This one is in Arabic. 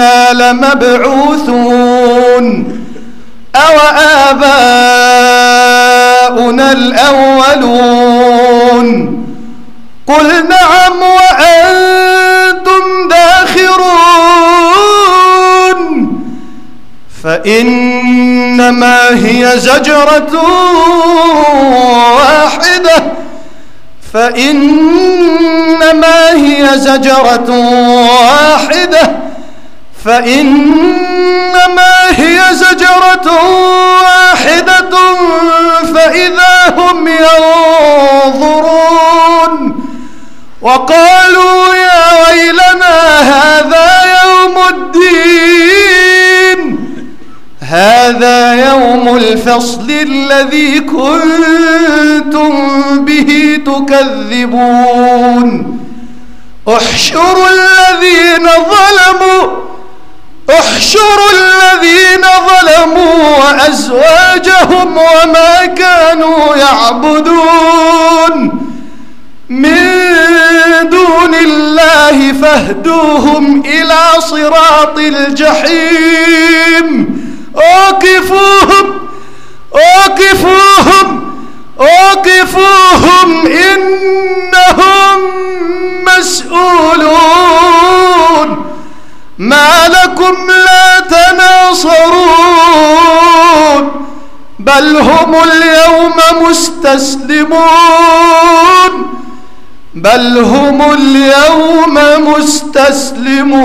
أإنا لمبعوثون. أو آباؤنا الأولون. قل نعم وأنتم داخرون. فإنما هي زجرة واحدة. فإنما هي زجرة واحدة. فإنما هي زجرة واحدة فإذا هم ينظرون وقالوا يا ويلنا هذا يوم الدين هذا يوم الفصل الذي كنتم به تكذبون. احشروا الذين ظلموا احشروا الذين ظلموا وأزواجهم وما كانوا يعبدون من دون الله فاهدوهم إلى صراط الجحيم. أوقفوهم أوقفوهم أوقفوهم إنهم مسؤولون. لكم لا تناصرون بل هم اليوم مستسلمون بل هم اليوم مستسلمون